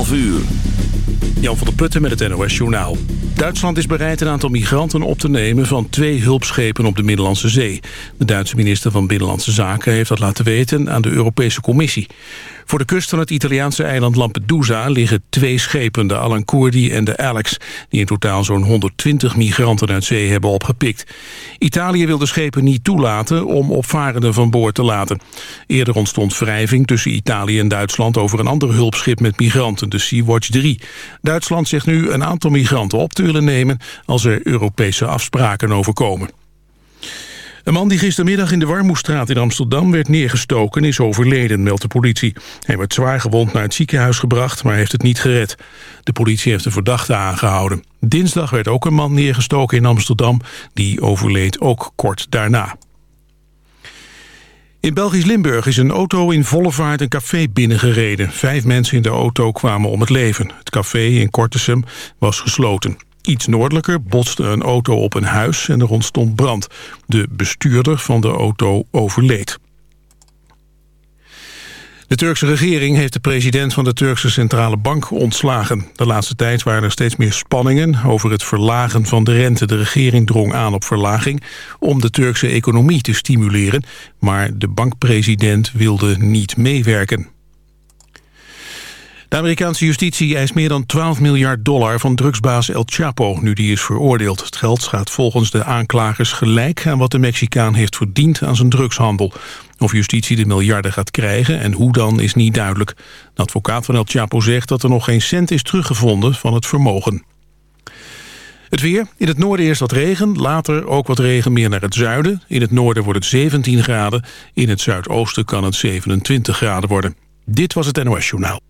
11 uur. Jan van der Putten met het NOS Journaal. Duitsland is bereid een aantal migranten op te nemen van twee hulpschepen op de Middellandse Zee. De Duitse minister van Binnenlandse Zaken heeft dat laten weten aan de Europese Commissie. Voor de kust van het Italiaanse eiland Lampedusa liggen twee schepen, de Alancourdi en de Alex, die in totaal zo'n 120 migranten uit zee hebben opgepikt. Italië wil de schepen niet toelaten om opvarenden van boord te laten. Eerder ontstond wrijving tussen Italië en Duitsland over een ander hulpschip met migranten, de Sea-Watch 3. Duitsland zegt nu een aantal migranten op te willen nemen als er Europese afspraken overkomen. Een man die gistermiddag in de Warmoestraat in Amsterdam werd neergestoken is overleden, meldt de politie. Hij werd zwaar gewond naar het ziekenhuis gebracht, maar heeft het niet gered. De politie heeft een verdachte aangehouden. Dinsdag werd ook een man neergestoken in Amsterdam, die overleed ook kort daarna. In Belgisch Limburg is een auto in volle vaart een café binnengereden. Vijf mensen in de auto kwamen om het leven. Het café in Kortesum was gesloten. Iets noordelijker botste een auto op een huis en er ontstond brand. De bestuurder van de auto overleed. De Turkse regering heeft de president van de Turkse Centrale Bank ontslagen. De laatste tijd waren er steeds meer spanningen over het verlagen van de rente. De regering drong aan op verlaging om de Turkse economie te stimuleren. Maar de bankpresident wilde niet meewerken. De Amerikaanse justitie eist meer dan 12 miljard dollar van drugsbaas El Chapo, nu die is veroordeeld. Het geld gaat volgens de aanklagers gelijk aan wat de Mexicaan heeft verdiend aan zijn drugshandel. Of justitie de miljarden gaat krijgen en hoe dan is niet duidelijk. De advocaat van El Chapo zegt dat er nog geen cent is teruggevonden van het vermogen. Het weer. In het noorden eerst wat regen, later ook wat regen meer naar het zuiden. In het noorden wordt het 17 graden, in het zuidoosten kan het 27 graden worden. Dit was het NOS Journaal.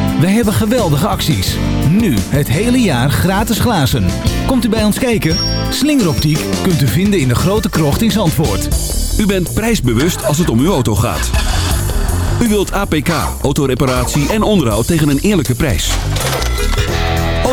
Wij hebben geweldige acties. Nu het hele jaar gratis glazen. Komt u bij ons kijken? Slingeroptiek kunt u vinden in de grote krocht in Zandvoort. U bent prijsbewust als het om uw auto gaat. U wilt APK, autoreparatie en onderhoud tegen een eerlijke prijs.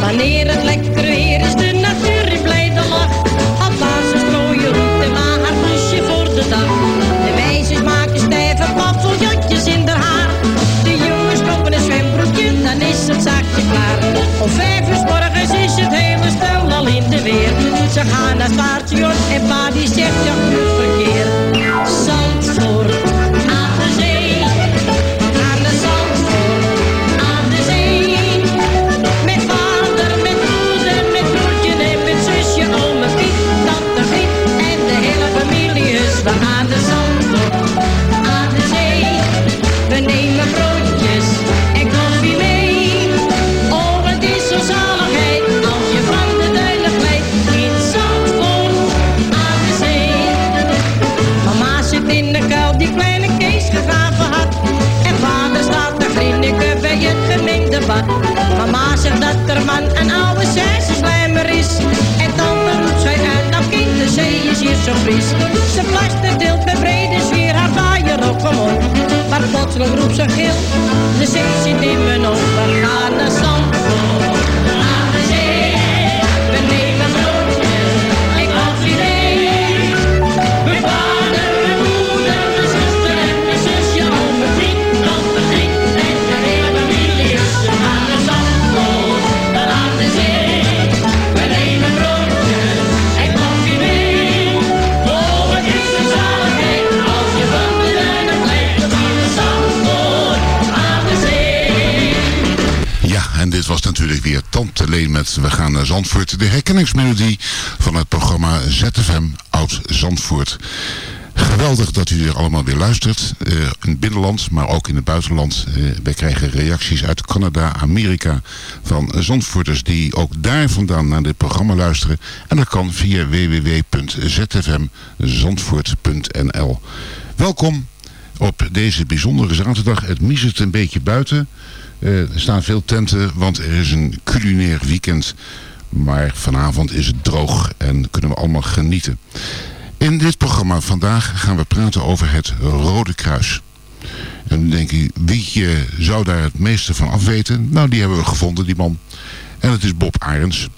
Wanneer het lekker weer is, de natuur in blijde lach. Alpazen strooien roet en maar haar busje voor de dag. De meisjes maken stijve paffeljotjes in haar haar. De jongens kopen een zwembroekje, dan is het zaakje klaar. Om vijf uur morgens is het hele stel al in de weer. Ze gaan naar het paardje en pa die zegt ja, nu zwart. Mama zegt dat er man een oude slijmer is. En dan roept zij uit, dat kind, de zee is hier zo fris. Ze plaster deelt met brede sfeer haar vaaier op omhoog. Maar plotseling roept ze geel. de zee zit in mijn ogen, we gaan naar Zandvoort. Natuurlijk weer Tante Leen met We gaan naar Zandvoort. De herkenningsmelodie van het programma ZFM Oud Zandvoort. Geweldig dat u er allemaal weer luistert. eh, in het binnenland, maar ook in het buitenland. Eh, wij krijgen reacties uit Canada, Amerika van Zandvoorters die ook daar vandaan naar dit programma luisteren. En dat kan via www.zfmzandvoort.nl Welkom op deze bijzondere zaterdag. Het miezert een beetje buiten. Eh, er staan veel tenten, want er is een culinair weekend. Maar vanavond is het droog en kunnen we allemaal genieten. In dit programma vandaag gaan we praten over het Rode Kruis. En dan denk je, wie eh, zou daar het meeste van afweten? Nou, die hebben we gevonden, die man. En het is Bob Arends.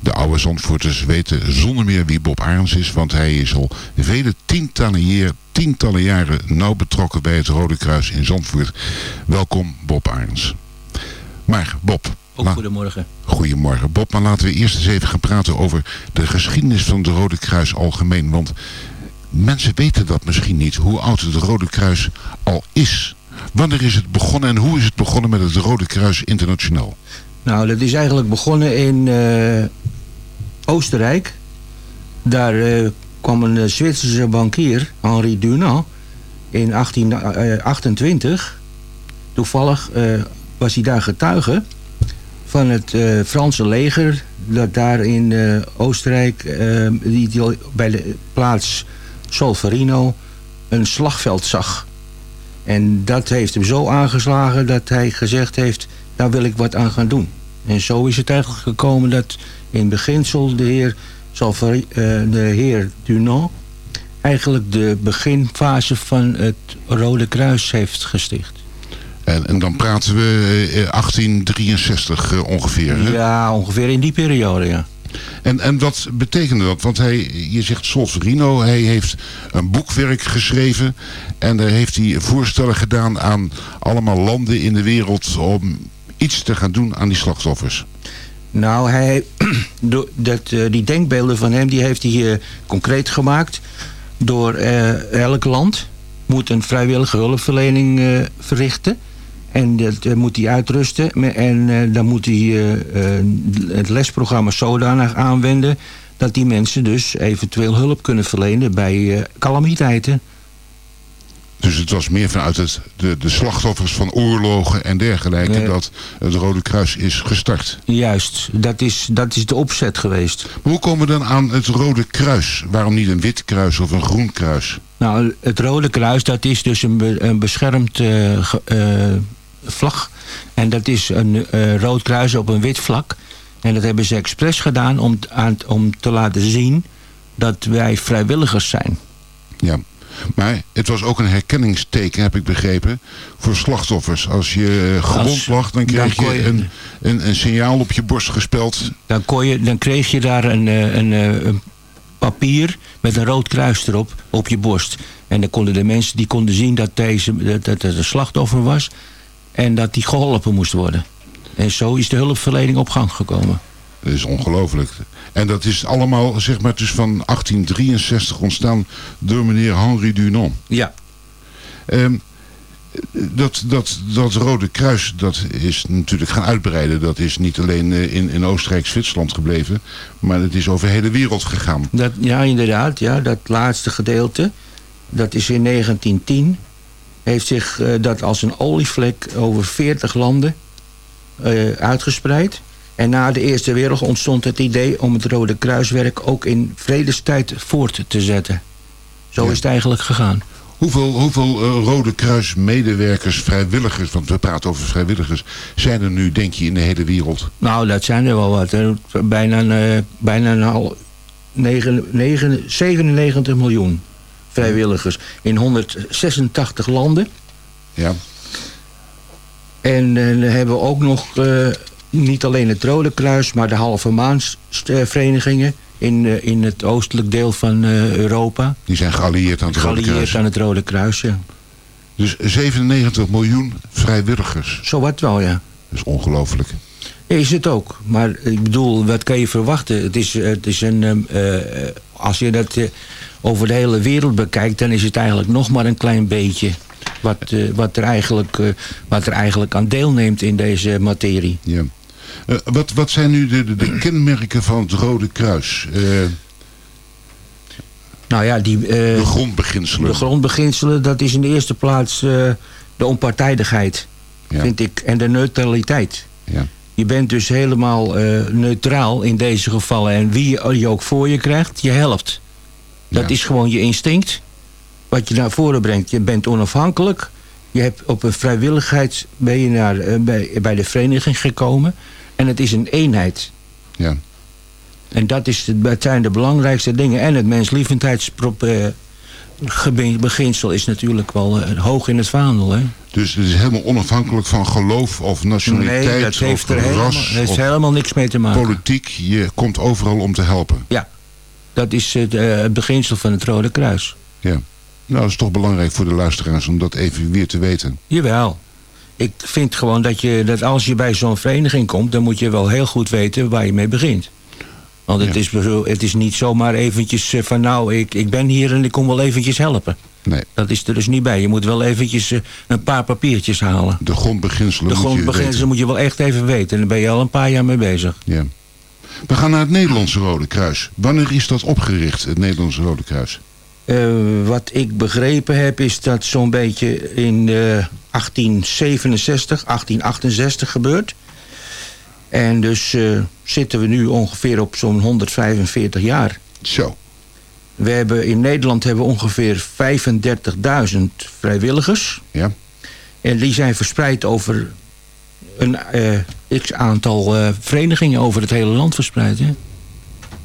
De oude Zandvoorters weten zonder meer wie Bob Arends is, want hij is al vele tientallen, jaar, tientallen jaren nauw betrokken bij het Rode Kruis in Zandvoort. Welkom Bob Arends. Maar Bob... Ook goedemorgen. Goedemorgen Bob, maar laten we eerst eens even gaan praten over de geschiedenis van het Rode Kruis algemeen. Want mensen weten dat misschien niet, hoe oud het Rode Kruis al is. Wanneer is het begonnen en hoe is het begonnen met het Rode Kruis Internationaal? Nou, dat is eigenlijk begonnen in eh, Oostenrijk. Daar eh, kwam een eh, Zwitserse bankier, Henri Dunant, in 1828. Toevallig eh, was hij daar getuige van het Franse leger... dat daar in Oostenrijk, die bij de plaats Solferino, een slagveld zag. En dat heeft hem zo aangeslagen dat hij gezegd heeft... daar wil ik wat aan gaan doen. En zo is het eigenlijk gekomen dat in beginsel de heer, Salvari- eh, de heer Dunant... eigenlijk de beginfase van het Rode Kruis heeft gesticht. En, en dan praten we eh, 1863 eh, ongeveer. Hè? Ja, ongeveer in die periode, ja. En, en wat betekende dat? Want hij, je zegt Solferino, hij heeft een boekwerk geschreven. En daar heeft hij voorstellen gedaan aan allemaal landen in de wereld om iets te gaan doen aan die slachtoffers. Nou, hij, dat, eh, die denkbeelden van hem die heeft hij eh, concreet gemaakt. Door eh, elk land moet een vrijwillige hulpverlening verrichten. En dat moet hij uitrusten. En dan moet hij het lesprogramma zodanig aanwenden... dat die mensen dus eventueel hulp kunnen verlenen bij calamiteiten. Dus het was meer vanuit het, de, de slachtoffers van oorlogen en dergelijke dat het Rode Kruis is gestart. Juist, dat is, dat is de opzet geweest. Maar hoe komen we dan aan het Rode Kruis? Waarom niet een wit kruis of een groen kruis? Nou, het Rode Kruis, dat is dus een, be- een beschermd eh, eh, vlag. En dat is een eh, rood kruis op een wit vlak. En dat hebben ze expres gedaan om, aan, om te laten zien dat wij vrijwilligers zijn. Ja, maar het was ook een herkenningsteken, heb ik begrepen, voor slachtoffers. Als je eh, gewond Als- lag, dan kreeg dan je je- een, een, een signaal op je borst gespeld. Dan, kon je, dan kreeg je daar een, eh, een, eh, een papier met een rood kruis erop op je borst. En dan konden de mensen die konden zien dat, deze, dat, dat het een slachtoffer was. En dat die geholpen moest worden. En zo is de hulpverlening op gang gekomen. Dat is ongelooflijk. En dat is allemaal, zeg maar, dus van 1863 ontstaan door meneer Henri Dunant. Ja. Ehm, dat, dat, dat Rode Kruis, dat is natuurlijk gaan uitbreiden. Dat is niet alleen eh, in, in Oostenrijk, Zwitserland gebleven. Maar het is over de hele wereld gegaan. Dat, ja, inderdaad. Ja, dat laatste gedeelte, dat is in 1910, heeft zich eh, dat als een olievlek over 40 landen eh, uitgespreid. En na de Eerste Wereldoorlog ontstond het idee om het Rode Kruiswerk ook in vredestijd voort te zetten. Zo Ja. is het eigenlijk gegaan. Hoeveel, hoeveel eh, Rode Kruis medewerkers, vrijwilligers, want we praten over vrijwilligers, zijn er nu, denk je, in de hele wereld? Nou, dat zijn er wel wat. hè. Bijna, eh, bijna hal- negen- negen- 97 miljoen vrijwilligers in 186 landen. Ja. En eh, dan hebben we ook nog niet alleen het Rode Kruis, maar de halve maansverenigingen in, eh, in het oostelijk deel van eh, Europa. Die zijn geallieerd aan het Rode Geallieerd Kruis. aan het Rode Kruis, ja. Dus 97 miljoen vrijwilligers. Zo wat wel, ja. Dat is ongelooflijk. Is het ook. Maar ik bedoel, wat kan je verwachten? Het is, het is een... ehm, eh, als je dat over de hele wereld bekijkt... dan is het eigenlijk nog maar een klein beetje... wat, wat, er, eigenlijk, wat er eigenlijk aan deelneemt in deze materie. Ja. Eh, wat, wat zijn nu de, de, de kenmerken van het Rode Kruis? Eh, Nou ja, die... de grondbeginselen. De grondbeginselen, dat is in de eerste plaats eh, de onpartijdigheid, Ja. vind ik. En de neutraliteit. Ja. Je bent dus helemaal eh, neutraal in deze gevallen. En wie je- ook voor je krijgt, je helpt. Dat Ja. is gewoon je instinct. Wat je naar voren brengt. Je bent onafhankelijk. Je hebt op een vrijwilligheid ben je naar, eh, bij, bij de vereniging gekomen. En het is een eenheid. Ja. En dat, is de, dat zijn de belangrijkste dingen. En het menslievendheidsbeginsel is natuurlijk wel eh, hoog in het vaandel. Hè? Dus het is helemaal onafhankelijk van geloof of nationaliteit Nee, dat heeft of er helemaal, ras heeft of helemaal niks mee te maken. politiek. Je komt overal om te helpen. Ja, dat is het, eh, het beginsel van het Rode Kruis. Ja. Nou, dat is toch belangrijk voor de luisteraars om dat even weer te weten. Jawel. Ik vind gewoon dat, je, dat als je bij zo'n vereniging komt... dan moet je wel heel goed weten waar je mee begint. Want het, Ja. is, het is niet zomaar eventjes eh, van... nou, ik, ik ben hier en ik kom wel eventjes helpen. Nee. Dat is er dus niet bij. Je moet wel eventjes eh, een paar papiertjes halen. De grondbeginselen De moet je grondbeginselen moet je wel echt even weten. En daar ben je al een paar jaar mee bezig. Ja. We gaan naar het Nederlandse Rode Kruis. Wanneer is dat opgericht, het Nederlandse Rode Kruis? Eh, wat ik begrepen heb is dat zo'n beetje in eh, 1867, 1868 gebeurt. En dus eh, zitten we nu ongeveer op zo'n 145 jaar. Zo. We hebben in Nederland hebben we ongeveer 35.000 vrijwilligers. Ja. En die zijn verspreid over een eh, x aantal eh, verenigingen over het hele land verspreid. Hè?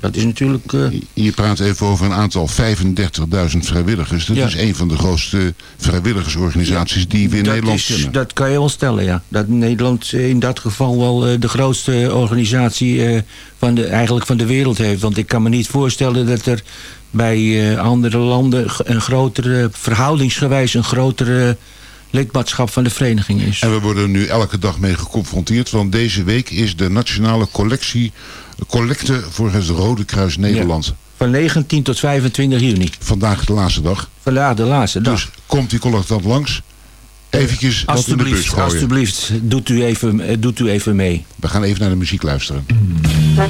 Dat is natuurlijk... eh, Je praat even over een aantal 35.000 vrijwilligers. Dat Ja. is een van de grootste vrijwilligersorganisaties die we in Nederland is- kennen. Dat kan je wel stellen, ja. Dat Nederland eh, in dat geval wel eh, de grootste organisatie eh, van de, eigenlijk van de wereld heeft. Want ik kan me niet voorstellen dat er bij eh, andere landen een grotere, verhoudingsgewijs een grotere lidmaatschap van de vereniging is. En we worden er nu elke dag mee geconfronteerd. Want deze week is de nationale collectie, collecte voor het Rode Kruis Nederland. Van 19 tot 25 juni. Vandaag de laatste dag. Vandaag de laatste dag. Dus komt die collectant langs. Eventjes wat in de bus alsjeblieft, gooien. alsjeblieft, doet u, even, eh, doet u even mee. We gaan even naar de muziek luisteren. Love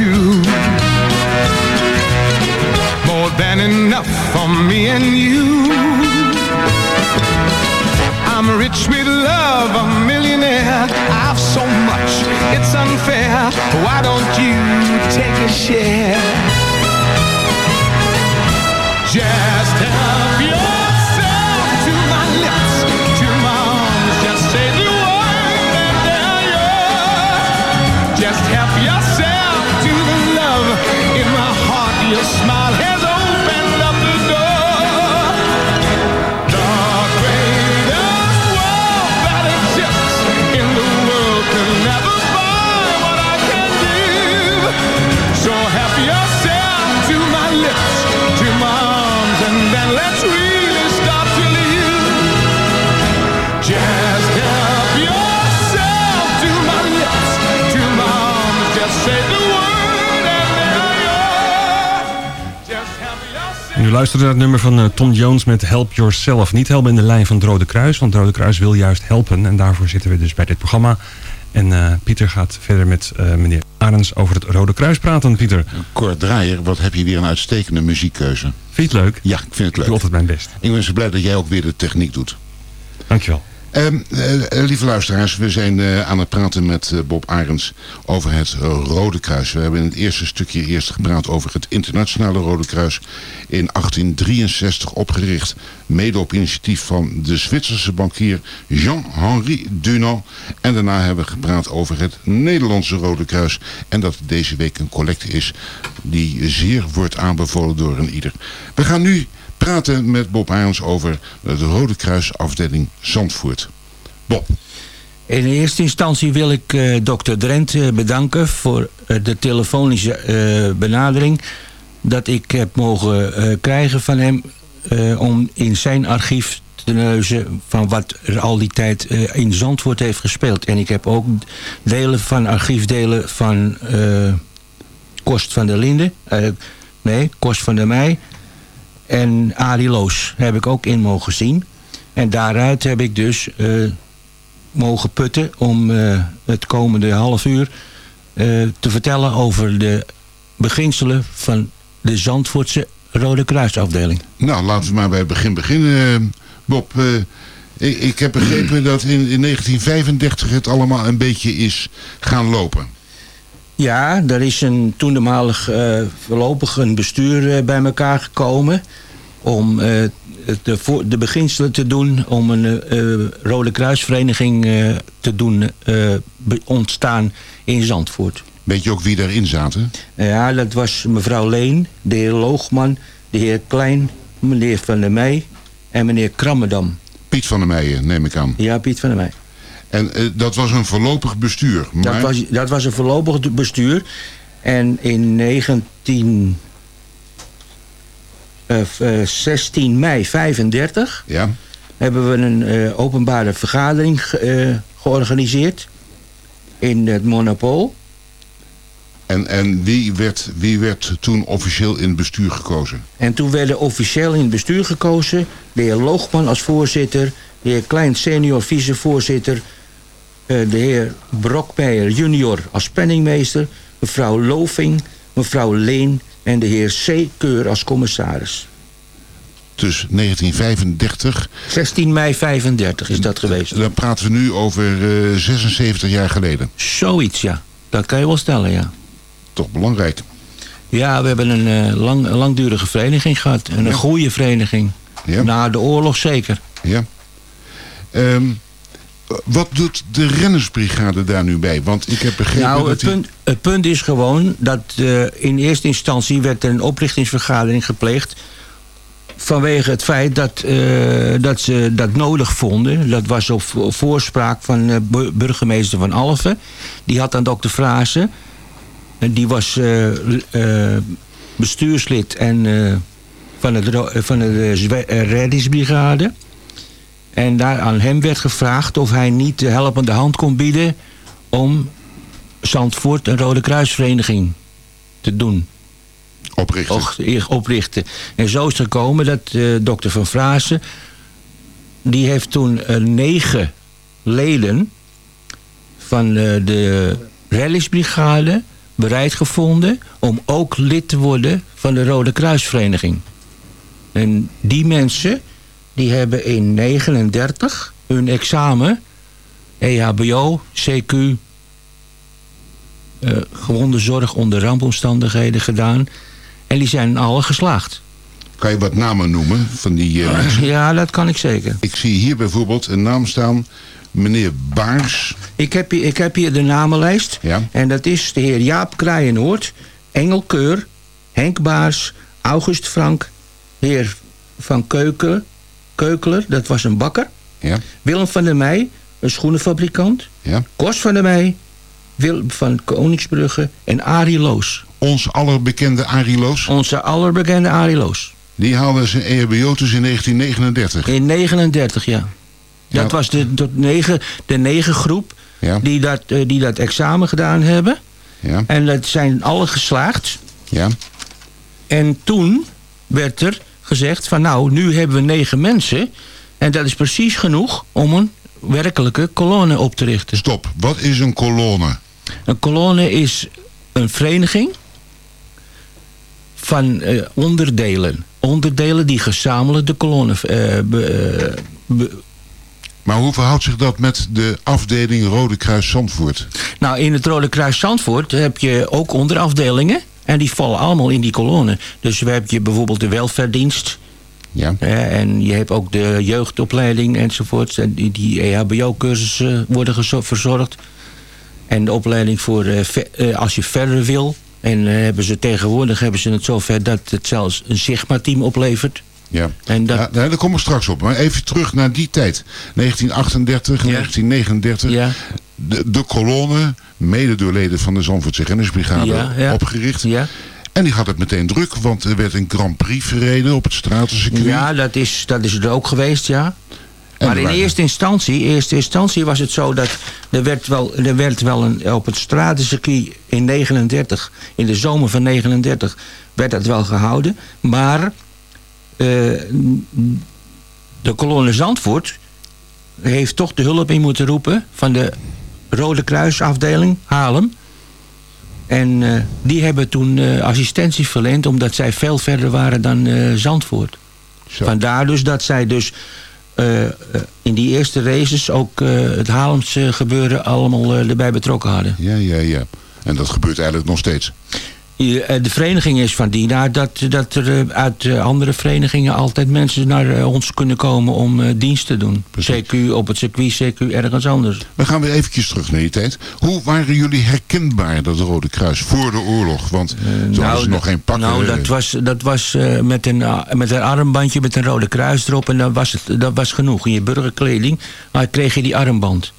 you. More than enough for me and u luistert naar het nummer van eh, Tom Jones met Help Yourself. Niet helpen in de lijn van het Rode Kruis, want het Rode Kruis wil juist helpen. En daarvoor zitten we dus bij dit programma. En eh, Pieter gaat verder met eh, meneer Arends over het Rode Kruis praten. Pieter, Cor Draaier, wat heb je weer een uitstekende muziekkeuze. vind je het leuk? Ja, ik vind het Ik leuk. doe altijd mijn best. Ik ben zo blij dat jij ook weer de techniek doet. Dankjewel. Ehm, eh, lieve luisteraars, we zijn eh, aan het praten met eh, Bob Arends over het Rode Kruis. We hebben in het eerste stukje eerst gepraat over het Internationale Rode Kruis. In 1863 opgericht, mede op initiatief van de Zwitserse bankier Jean-Henri Dunant. En daarna hebben we gepraat over het Nederlandse Rode Kruis. En dat deze week een collecte is die zeer wordt aanbevolen door een ieder. We gaan nu praten met Bob Arends over de Rode Kruis afdeling Zandvoort. Bob. In eerste instantie wil ik eh, dokter Drent eh, bedanken voor eh, de telefonische benadering dat ik heb mogen krijgen van hem om in zijn archief te neuzen van wat er al die tijd in Zandvoort heeft gespeeld. En ik heb ook delen van archiefdelen van Kost van der Linden, nee, Kost van der Meij en Arie Loos heb ik ook in mogen zien. En daaruit heb ik dus eh, mogen putten om eh, het komende half uur eh, te vertellen over de beginselen van de Zandvoortse Rode Kruisafdeling. Nou, laten we maar bij het begin beginnen. Bob, ik, ik heb begrepen dat in, in 1935 het allemaal een beetje is gaan lopen. Ja, er is een toenmalig eh voorlopig een bestuur eh, bij elkaar gekomen om eh, de, de beginselen te doen om een Rode Kruisvereniging te doen ontstaan in Zandvoort. Weet je ook wie daarin zaten? Ja, dat was mevrouw Leen, de heer Loogman, de heer Klein, meneer Van der Meij en meneer Krammerdam. Piet van der Meijen, neem ik aan. Ja, Piet van der Meij. En eh, dat was een voorlopig bestuur. Maar... Dat, was, dat was een voorlopig bestuur. En in 19... eh, f- eh, 16 mei 35 Ja. hebben we een eh, openbare vergadering ge- eh, georganiseerd in het Monopool. En, en wie, werd, wie werd toen officieel in het bestuur gekozen? En toen werden officieel in het bestuur gekozen de heer Loogman als voorzitter, de heer Klein senior vicevoorzitter, eh, de heer Brokmeijer junior als penningmeester, mevrouw Loving, mevrouw Leen en de heer C. Keur als commissaris. Dus 1935. 16 mei 35 is dat geweest. Dan praten we nu over eh, 76 jaar geleden. Zoiets, ja. Dat kan je wel stellen, ja. Toch belangrijk. Ja, we hebben een, eh, lang, langdurige vereniging gehad. En een Ja. goede vereniging. Ja. Na de oorlog zeker. Ja. Ehm, wat doet de rennersbrigade daar nu bij? Want ik heb begrepen Nou, dat het die- punt, het punt is gewoon dat eh, in eerste instantie werd er een oprichtingsvergadering gepleegd. Vanwege het feit dat, eh, dat ze dat nodig vonden. Dat was op vo- voorspraak van eh, bu- burgemeester Van Alphen. Die had aan dokter Frazen. En die was bestuurslid en, van, het, van de reddingsbrigade. En daar aan hem werd gevraagd of hij niet de helpende hand kon bieden om Zandvoort een Rode Kruisvereniging te doen. Oprichten. Och, oprichten. En zo is het gekomen dat eh, dokter Van Frazen... die heeft toen eh, negen leden van eh, de reddingsbrigade bereid gevonden... om ook lid te worden van de Rode Kruisvereniging. En die mensen, die hebben in 39 hun examen, EHBO, CQ, eh gewonde zorg onder rampomstandigheden gedaan. En die zijn alle geslaagd. Kan je wat namen noemen van die eh, mensen? Ja, dat kan ik zeker. Ik zie hier bijvoorbeeld een naam staan. Meneer Baars. Ik heb hier, ik heb hier de namenlijst. Ja. En dat is de heer Jaap Kraaienoord, Engel Keur, Henk Baars, August Frank, heer Van Keuken, Keukeler, dat was een bakker. Ja. Willem van der Meij, een schoenenfabrikant. Ja. Kos van der Meij, Willem van Koningsbrugge en Arie Loos. Ons allerbekende Arie Loos. Onze allerbekende Arie Loos. Die haalde zijn EHBO dus in 1939. In 39, ja. Ja. Dat was de, de, negen, de negen groep Ja. die, dat, eh, die dat examen gedaan hebben. Ja. En dat zijn alle geslaagd. Ja. En toen werd er gezegd van nou, nu hebben we negen mensen. En dat is precies genoeg om een werkelijke kolonne op te richten. Stop. Wat is een kolonne? Een kolonne is een vereniging van eh, onderdelen. Onderdelen die gezamenlijk de kolonne... eh, be- eh, be- Maar hoe verhoudt zich dat met de afdeling Rode Kruis Zandvoort? nou, in het Rode Kruis Zandvoort heb je ook onderafdelingen. En die vallen allemaal in die kolonne. Dus we hebben je bijvoorbeeld de welverdienst. Ja. en je hebt ook de jeugdopleiding enzovoort. En die, die EHBO-cursussen worden verzorgd. En de opleiding voor eh, eh, als je verder wil. En eh, hebben ze tegenwoordig hebben ze het zover dat het zelfs een Sigma-team oplevert. Ja. En dat, Ja, daar komen we straks op. Maar even terug naar die tijd. 1938, 1939. Ja. De, de kolonne, mede door leden van de Zandvoortse Rennersbrigade, Ja, ja. opgericht. Ja. En die had het meteen druk, want er werd een Grand Prix verreden op het stratencircuit. Ja, dat is, dat is er ook geweest, ja. En maar in waren- eerste instantie, eerste instantie was het zo dat er werd wel, er werd wel een, op het stratencircuit in 39, in de zomer van 39, werd dat wel gehouden. Maar eh, de kolonne Zandvoort heeft toch de hulp in moeten roepen van de Rode Kruisafdeling Haarlem. En eh, die hebben toen eh, assistentie verleend omdat zij veel verder waren dan eh, Zandvoort. Vandaar dus dat zij dus in die eerste races ook het Haarlemse gebeuren allemaal erbij betrokken hadden. Ja, ja, ja. En dat gebeurt eigenlijk nog steeds. Eh, De vereniging is van die naar dat, dat er eh, uit eh, andere verenigingen altijd mensen naar ons kunnen komen om dienst te doen. CQ op het circuit, CQ ergens anders. We gaan weer eventjes terug naar die tijd. Hoe waren jullie herkenbaar, dat Rode Kruis, voor de oorlog? Want toen hadden ze nog geen pakken. Nou, dat was, dat was met, een, met een armbandje met een rode kruis erop. En dat was, het, dat was genoeg. In je burgerkleding maar kreeg je die armband.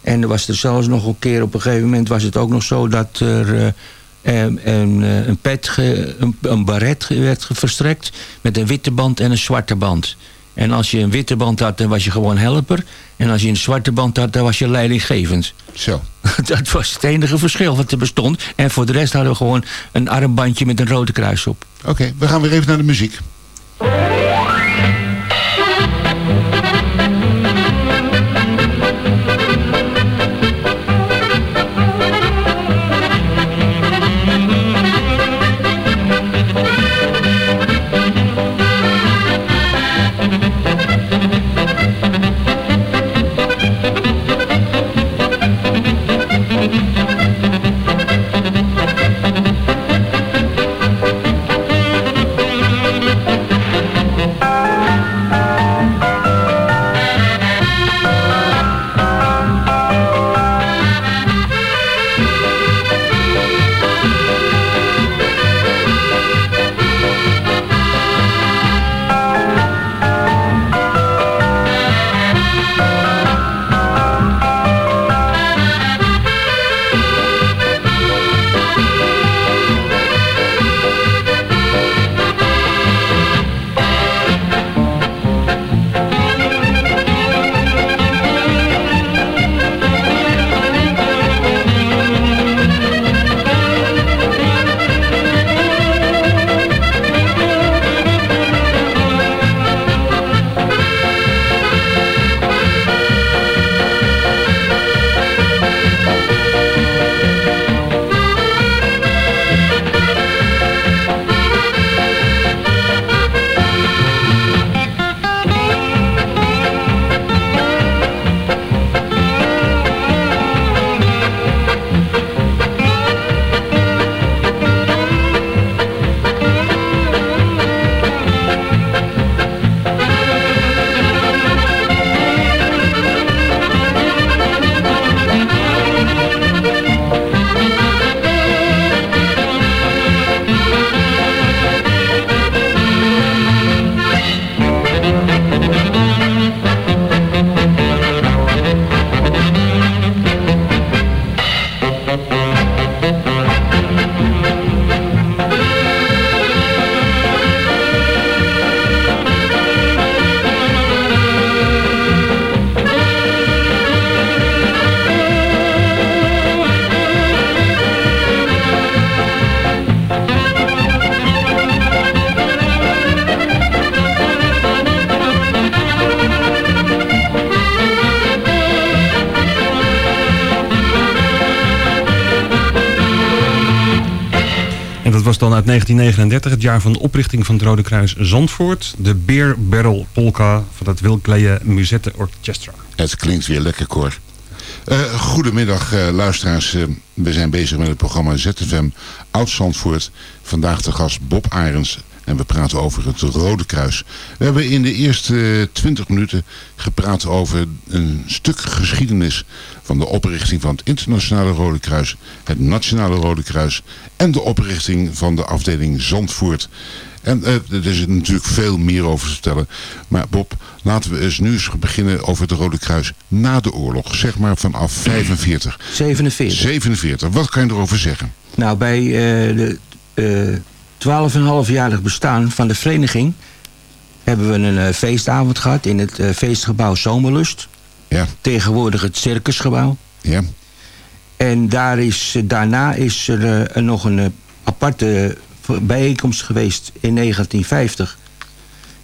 En er was er zelfs nog een keer op een gegeven moment was het ook nog zo dat er eh, een, pet, ge- een, een baret werd verstrekt met een witte band en een zwarte band. En als je een witte band had, dan was je gewoon helper. En als je een zwarte band had, dan was je leidinggevend. Zo. Dat was het enige verschil wat er bestond. En voor de rest hadden we gewoon een armbandje met een rode kruis op. Oké, we gaan weer even naar de muziek. 1939, het jaar van de oprichting van het Rode Kruis Zandvoort. De Beer Barrel Polka van het Wilkleje Musette Orchestra. Het klinkt weer lekker, Cor. Uh, goedemiddag uh, luisteraars. Uh, we zijn bezig met het programma ZFM Oud-Zandvoort. Vandaag de gast Bob Arends. En we praten over het Rode Kruis. We hebben in de eerste 20 minuten gepraat over een stuk geschiedenis van de oprichting van het Internationale Rode Kruis, het Nationale Rode Kruis en de oprichting van de afdeling Zandvoort. En uh, er is natuurlijk veel meer over te vertellen. Maar Bob, laten we eens nu eens beginnen over het Rode Kruis na de oorlog. Zeg maar vanaf 45. 47. 47. Wat kan je erover zeggen? Nou, bij uh, de uh, 12,5-jarig bestaan van de vereniging... hebben we een uh, feestavond gehad in het feestgebouw Zomerlust. Ja. Tegenwoordig het circusgebouw. Ja. En daar is, daarna is er nog een aparte bijeenkomst geweest in 1950.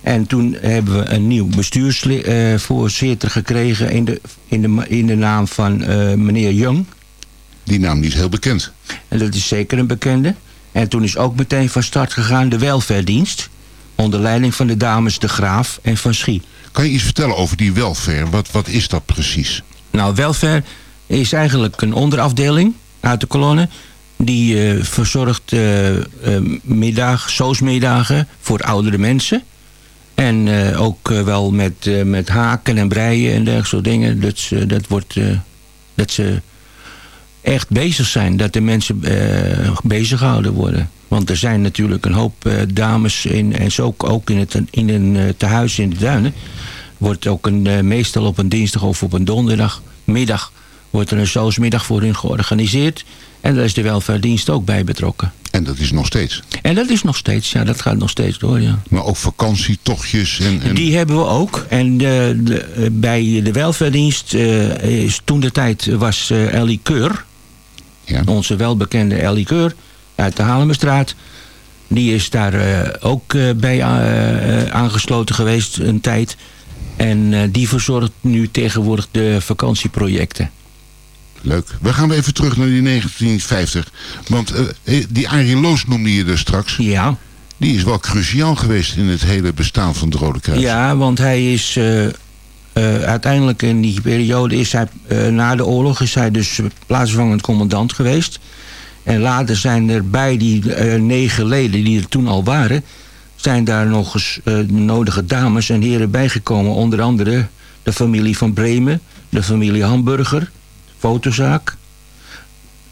En toen hebben we een nieuw bestuursvoorzitter gekregen in de, in de, in de naam van uh, meneer Jung. Die naam niet heel bekend. En dat is zeker een bekende. En toen is ook meteen van start gegaan de welverdienst. Onder leiding van de dames De Graaf en Van Schie. Kan je iets vertellen over die welfare? Wat, wat is dat precies? Nou, welfare is eigenlijk een onderafdeling uit de kolonne die uh, verzorgt uh, uh, middag, soosmiddagen voor oudere mensen. En ook wel met, met haken en breien en dergelijke soort dingen. Dat, ze, dat, wordt, dat ze echt bezig zijn. Dat de mensen bezig gehouden worden. Want er zijn natuurlijk een hoop dames in, en zo ook, ook in, het, in een tehuis in de duinen. Wordt ook een, meestal op een dinsdag of op een donderdagmiddag wordt er een soosmiddag voor hun georganiseerd. En daar is de welvaartdienst ook bij betrokken. En dat is nog steeds? En dat is nog steeds, ja, dat gaat nog steeds door, ja. Maar ook vakantietochtjes? En, en... Die hebben we ook. En de, de, bij de welvaartdienst uh, is toen de tijd was uh, Ellie Keur. Ja. Onze welbekende Ellie Keur uit de Halemestraat. Die is daar uh, ook bij aangesloten geweest een tijd. En die verzorgt nu tegenwoordig de vakantieprojecten. Leuk. We gaan even terug naar die 1950. Want die Arie Loos noemde je er straks. Ja. Die is wel cruciaal geweest in het hele bestaan van het Rode Kruis. Ja, want hij is... Uh, uiteindelijk in die periode is hij... na de oorlog is hij dus plaatsvervangend commandant geweest. En later zijn er bij die negen leden die er toen al waren... zijn daar nog eens nodige dames en heren bijgekomen. Onder andere de familie van Bremen, de familie Hamburger fotozaak.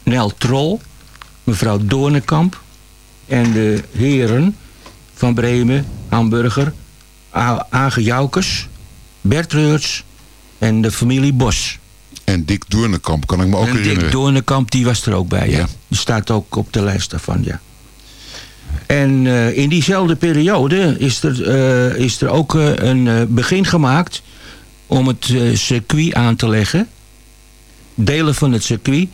Nel Trol, mevrouw Doornekamp en de heren van Bremen, Hamburger, Age Joukes, Bert Reurts en de familie Bos. En Dick Doornekamp kan ik me ook en herinneren. Dick Doornekamp, die was er ook bij, ja. ja. Die staat ook op de lijst daarvan, ja. En uh, in diezelfde periode is er, uh, is er ook uh, een begin gemaakt om het circuit aan te leggen delen van het circuit...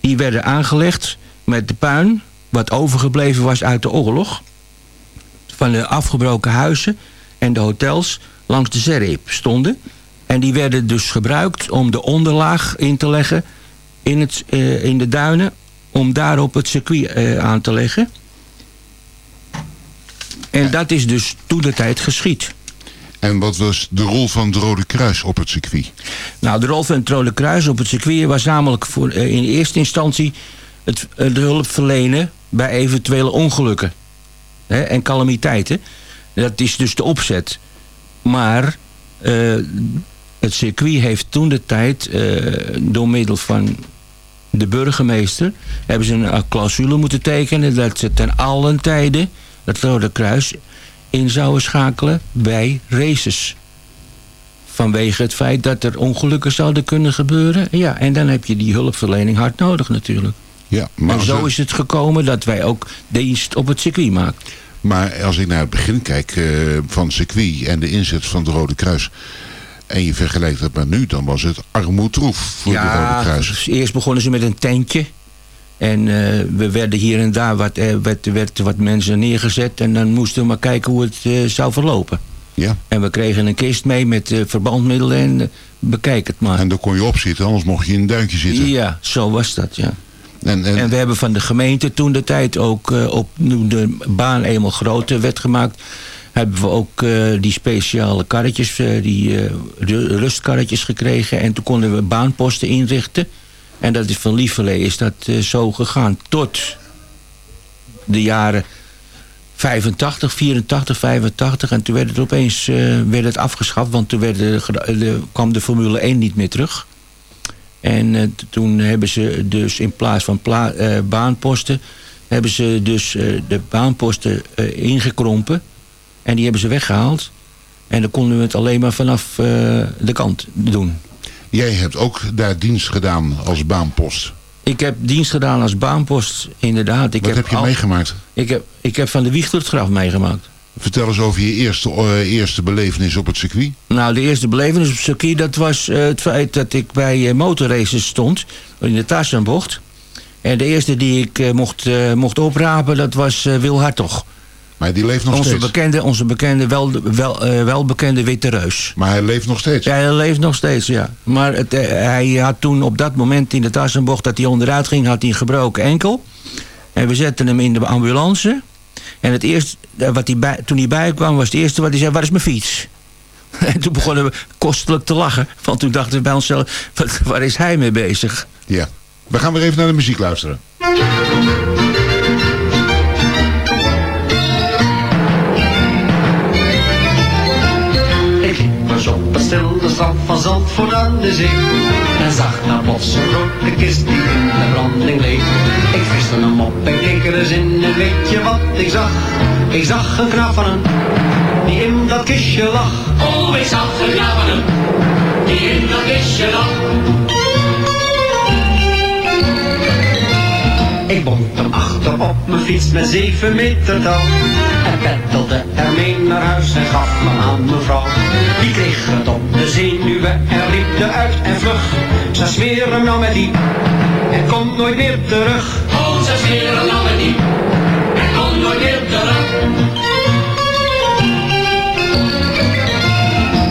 die werden aangelegd met de puin... wat overgebleven was uit de oorlog... van de afgebroken huizen en de hotels langs de Zerreep stonden. En die werden dus gebruikt om de onderlaag in te leggen... in, het, uh, in de duinen... om daarop het circuit uh, aan te leggen. En dat is dus toen de tijd geschied. En wat was de rol van het Rode Kruis op het circuit? Nou, de rol van het Rode Kruis op het circuit was namelijk voor, uh, in eerste instantie het, de hulp verlenen bij eventuele ongelukken hè, en calamiteiten. Dat is dus de opzet. Maar uh, het circuit heeft toen de tijd door middel van de burgemeester... hebben ze een clausule moeten tekenen dat ze ten allen tijde het Rode Kruis in zouden schakelen bij races. Vanwege het feit dat er ongelukken zouden kunnen gebeuren. Ja, en dan heb je die hulpverlening hard nodig natuurlijk. Ja, maar en zo is het gekomen dat wij ook dienst op het circuit maken. Maar als ik naar het begin kijk uh, van het circuit en de inzet van het Rode Kruis... en je vergelijkt dat met nu, dan was het armoedroef voor ja, het Rode Kruis. eerst begonnen ze met een tentje... En uh, we werden hier en daar wat, uh, werd, werd wat mensen neergezet. En dan moesten we maar kijken hoe het uh, zou verlopen. Ja. En we kregen een kist mee met verbandmiddelen en bekijk het maar. En daar kon je op zitten, anders mocht je in een duintje zitten. Ja, zo was dat, ja. En, En we hebben van de gemeente toen de tijd ook eh, op de baan eenmaal groter werd gemaakt. Hebben we ook eh, die speciale karretjes, eh, die ru- rustkarretjes gekregen. En toen konden we baanposten inrichten. En dat is van Lieverlee is dat zo gegaan tot de jaren 85, 84, 85. En toen werd het opeens werd het afgeschaft. Want toen werd de- kwam de Formule 1 niet meer terug. En eh, toen hebben ze dus in plaats van pla- eh, baanposten... hebben ze dus eh, de baanposten ingekrompen. En die hebben ze weggehaald. En dan konden we het alleen maar vanaf de kant doen. Jij hebt ook daar dienst gedaan als baanpost. Ik heb dienst gedaan als baanpost, inderdaad. Ik Wat heb je al- meegemaakt? Ik heb, ik heb van de wieg tot het graf meegemaakt. Vertel eens over je eerste, eh, eerste belevenis op het circuit. Nou, de eerste belevenis op het circuit, dat was eh, het feit dat ik bij eh, motorraces stond. In de Tarzanbocht. En de eerste die ik mocht, mocht oprapen, dat was Wil Hartog. Maar die leeft nog onze steeds. Bekende, onze bekende, wel, wel, welbekende witte reus. Maar hij leeft nog steeds? Ja, hij leeft nog steeds, ja. Maar het, hij had toen op dat moment in de Tarzanbocht dat hij onderuit ging, had hij een gebroken enkel. En we zetten hem in de ambulance. En het eerste, eh, wat hij bij, toen hij bijkwam, was het eerste wat hij zei, waar is mijn fiets? En toen begonnen we kostelijk te lachen. Want toen dachten we bij onszelf, wat, waar is hij mee bezig? Ja. We gaan weer even naar de muziek luisteren. Ik op stille strand van Zandvoort aan de zee En zag daar plots een grote kist die in de branding leek Ik viste hem op en keek er eens in en weet je wat ik zag? Ik zag een hem, die in dat kistje lag. Oh, ik zag een hem, die in dat kistje lag. Ik bond hem op mijn fiets met zeven meter touw. En peddelde ermee naar huis en gaf hem aan mevrouw. Die kreeg het op de zenuwen en riep eruit en vlug. Ze smeren hem nou met die en komt nooit meer terug. Oh, ze smeren hem nou met die en komt nooit meer terug.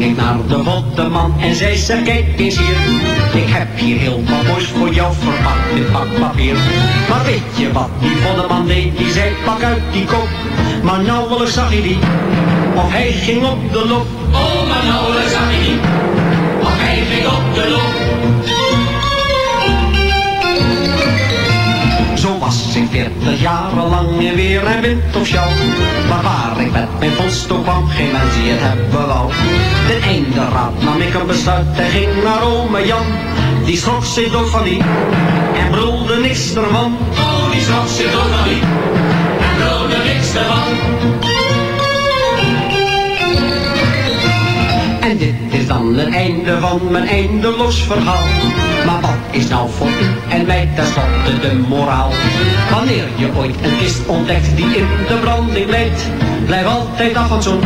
Ik naar de botteman en zei ze kijk eens hier. Ik heb hier heel wat moois voor jou verpakt in pakpapier Maar weet je wat die botteman deed? Die zei pak uit die kop. Maar nauwelijks zag hij die. Of hij ging op de loop. Oh maar nauwelijks zag hij die. Of hij ging op de loop was ik veertig jaren lang in weer en wind of sjouw. Maar waar ik met mijn volstoel kwam, geen mens die het hebben wou. Ten einde raad nam ik een besluit en ging naar ome Jan. Die schrok zich dood van die en brulde niks ervan. Oh, die schrok zich dood van die en brulde niks ervan. En dit is dan het einde van mijn eindeloos verhaal. Is nou u en mij tenslotte de moraal? Wanneer je ooit een kist ontdekt die in de branding leidt, blijf altijd af van zo'n.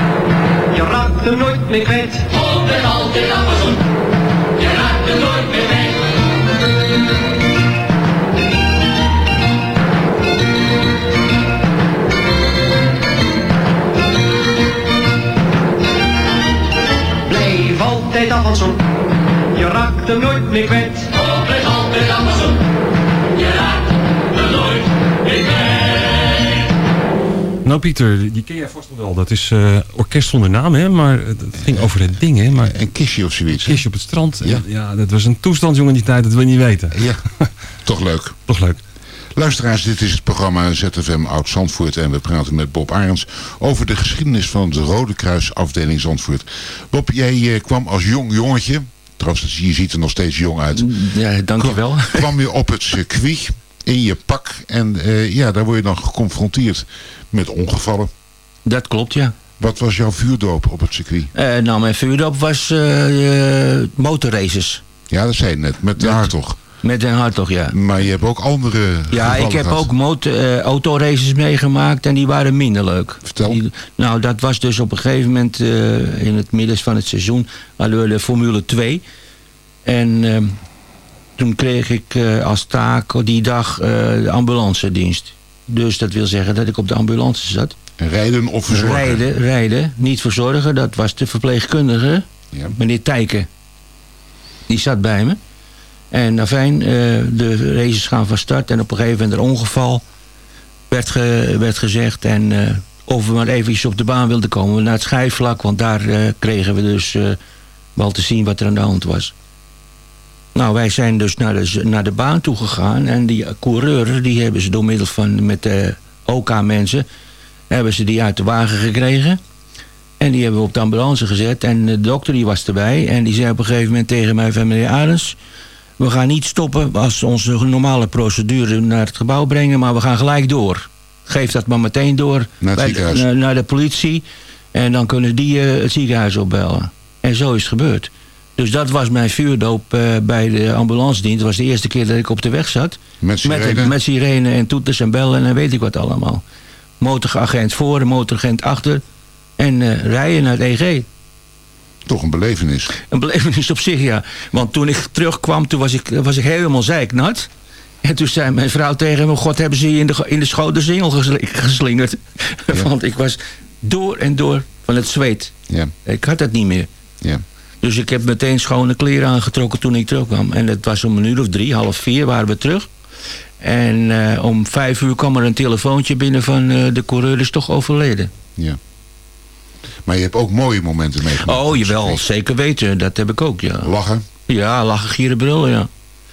Je raakt hem nooit meer kwijt. Altijd af van zo'n. Pieter, die ken jij vast wel wel. Dat is eh, orkest zonder naam, hè? maar het ging over het ding. Hè? Maar, een kistje of zoiets. Een kistje op het strand. Ja. Ja. ja, dat was een toestand, jongen, die tijd. Dat wil je niet weten. Ja, toch leuk. Toch leuk. Luisteraars, dit is het programma ZFM Oud Zandvoort en we praten met Bob Arends over de geschiedenis van de Rode Kruis afdeling Zandvoort. Bob, jij eh, kwam als jong jongetje, trouwens je ziet er nog steeds jong uit. Ja, dankjewel. Kwam je op het circuit in je pak en eh, ja, daar word je dan geconfronteerd met ongevallen. Dat klopt, ja. Wat was jouw vuurdoop op het circuit? Eh, nou, mijn vuurdoop was eh, motorraces. Ja, dat zei je net, met de hartog. Met Den Hartog, ja. Maar je hebt ook andere Ja, ik heb ook motor, autoraces meegemaakt en die waren minder leuk. Vertel. nou, dat was dus op een gegeven moment in het midden van het seizoen hadden we de Formule 2. En ehm, toen kreeg ik eh, als taak die dag eh, de ambulance dienst. Dus dat wil zeggen dat ik op de ambulance zat. Rijden of verzorgen? Rijden, rijden. Niet verzorgen, dat was de verpleegkundige, Ja. meneer Tijken. Die zat bij me. En afijn, eh, de races gaan van start. En op een gegeven moment een ongeval werd, ge- werd gezegd. En of we maar even op de baan wilden komen naar het schijfvlak. Want daar kregen we dus wel te zien wat er aan de hand was. Nou, wij zijn dus naar de, naar de baan toe gegaan. En die coureurs, die hebben ze door middel van met de OK-mensen... hebben ze die uit de wagen gekregen. En die hebben we op de ambulance gezet. En de dokter die was erbij. En die zei op een gegeven moment tegen mij van... meneer Arends, we gaan niet stoppen als onze normale procedure naar het gebouw brengen... maar we gaan gelijk door. Geef dat maar meteen door Naar het bij de- naar de politie. En dan kunnen die eh, het ziekenhuis opbellen. En zo is het gebeurd. Dus dat was mijn vuurdoop eh, bij de ambulance dienst. Dat was de eerste keer dat ik op de weg zat. Met sirene? Met, met sirene en toeters en bellen en weet ik wat allemaal. Motoragent voor, motoragent achter. En eh, rijden naar het EG. Toch een belevenis. Een belevenis op zich, ja. Want toen ik terugkwam, toen was ik, was ik helemaal zeiknat. En toen zei mijn vrouw tegen me... God, hebben ze je in de, in de schoot de zingel gesli- geslingerd. Want ik was door en door van het zweet. Ja. Ik had het niet meer. Ja. Dus ik heb meteen schone kleren aangetrokken toen ik terugkwam. En het was om een uur of drie, half vier waren we terug. En eh, om vijf uur kwam er een telefoontje binnen van... eh, de coureur is toch overleden. Ja. Maar je hebt ook mooie momenten meegemaakt. Oh, jawel, zeker weten. Dat heb ik ook, ja. Lachen? Ja, lachen, gieren, brullen, ja.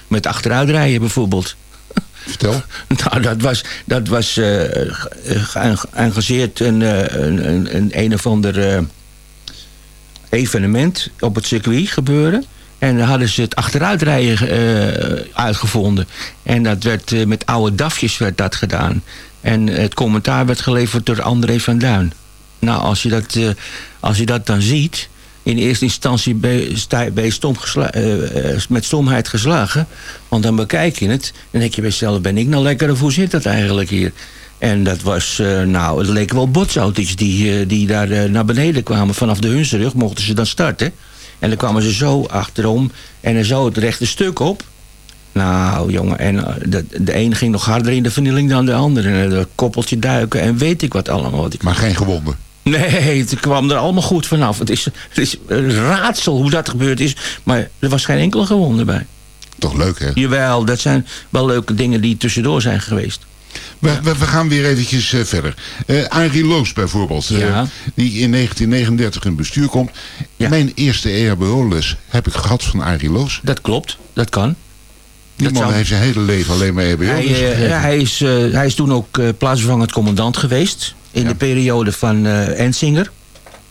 Met achteruitrijden bijvoorbeeld. Vertel. nou, dat was, dat was ge- geëngageerd een, een, een, een, een of ander evenement op het circuit gebeuren. En dan hadden ze het achteruitrijden eh, uitgevonden. En dat werd eh, met oude dafjes werd dat gedaan. En het commentaar werd geleverd door André van Duin. Nou, als je dat, eh, als je dat dan ziet... In eerste instantie ben je, stom met stomheid geslagen. Want dan bekijk je het. En denk je bij ben ik nou lekker of hoe zit dat eigenlijk hier? En dat was, eh, nou, het leken wel botsauto's die, eh, die daar eh, naar beneden kwamen. Vanaf de Hunsrug mochten ze dan starten. En dan kwamen ze zo achterom en zo het rechte stuk op. Nou, jongen, en de, de een ging nog harder in de vernieling dan de ander. En dat koppeltje duiken en weet ik wat allemaal. Wat ik... Maar geen gewonden? Nee, het kwam er allemaal goed vanaf. Het is, het is een raadsel hoe dat gebeurd is. Maar er was geen enkele gewonde bij. Toch leuk, hè? Jawel, dat zijn wel leuke dingen die tussendoor zijn geweest. We, we, we gaan weer eventjes eh, verder. Eh Arie Loos bijvoorbeeld, eh, die in 1939 in bestuur komt. Mijn eerste EHBO-les heb ik gehad van Arie Loos. Dat klopt, dat kan. Die Dat man zou- heeft zijn hele leven alleen maar EHBO Hij, hij, is, hij is toen ook plaatsvervangend commandant geweest. In de periode van Ensinger.